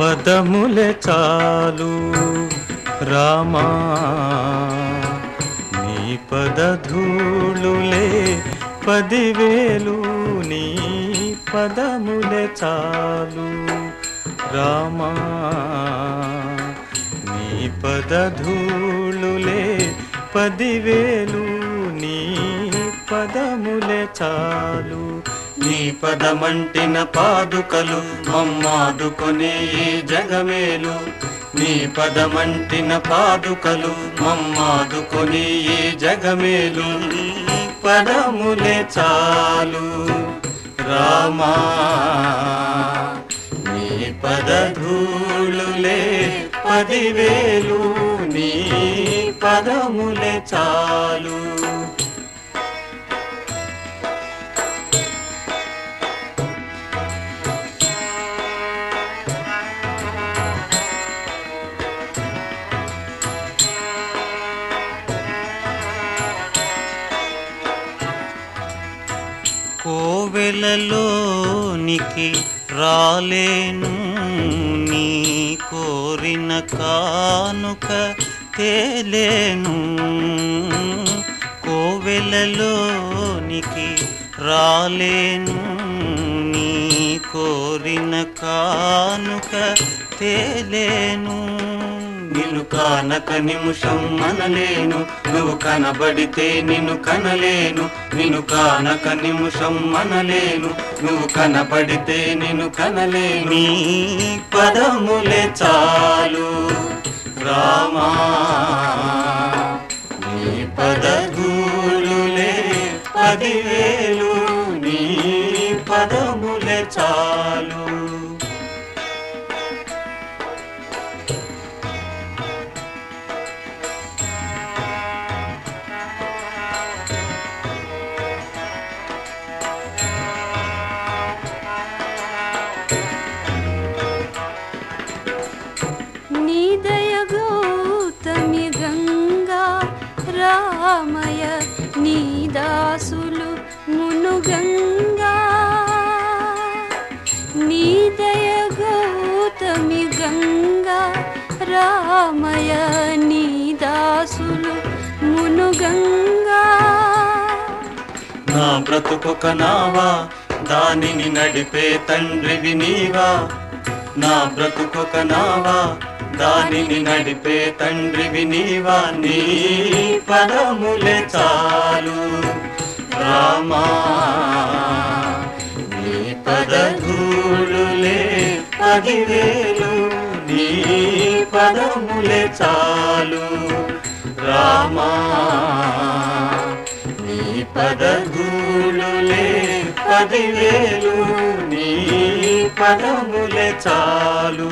పదములే చాలు రామా. నీ పదధూళులే పదివేలు నీ పదములే చాలు రామా. నీ పదధూళులే పదివేలు నీ పదములే చాలు నీ పదమంటిన పాదుకలు మమ్మాదుకొని ఈ జగమేలు. నీ పదమంటిన పాదుకలు మమ్మాదుకొని ఈ జగమేలు. పదములే చాలు రామా. నీ పదధూళులే పదివేలు నీ పదములే చాలు. వెలలోనికి రాలేను. నీ కోరిన కానుక తేలేను. కోవెలలోనికి రాలేను. నీ కోరిన కానుక తేలేను. కానక నిమిషం మనలేను నువ్వు కనబడితే నిన్ను కనలేను. నిన్ను కానక నిమిషం మనలేను నువ్వు కనబడితే నిన్ను కనలేను. నీ పదములే చాలు రామా. నీ పదగూలులే పదివేలు. నీ పదములే చాలు. రామయ నీదాసులు మునుగంగా. నీ దయ గౌతమి గంగా. రామయ నీ దాసులు మునుగంగా. నా బ్రతుకొక నావా దానిని నడిపే తండ్రివి నీవా. నా బ్రతుకొక నావా దానిని నడిపే తండ్రివి నీవా నీ పదములే చాలు. రామా నీ పదధూళులే పదివేలు నీ పదములే చాలు. రామా నీ పదగూలులే పదివేలు నీ పదములే చాలు.